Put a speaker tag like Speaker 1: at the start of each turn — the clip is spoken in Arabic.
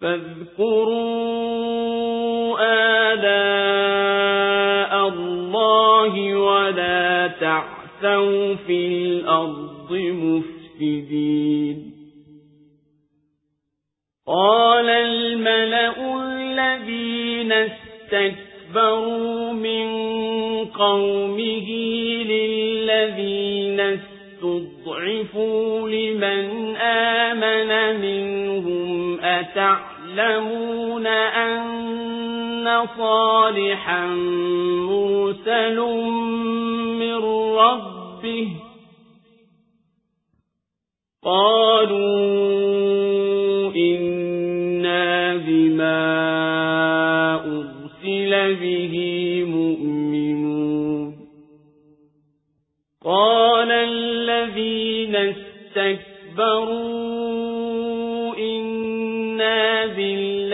Speaker 1: فاذكروا آلاء الله ولا تعثوا في الأرض مفسدين. قال الملأ الذين استكبروا من قومه للذين استضعفوا لمن آمن أتعلمون أن صالحا مرسل من ربه. قالوا إنا بما أرسل به مؤمنون. قال الذين استكبروا إنا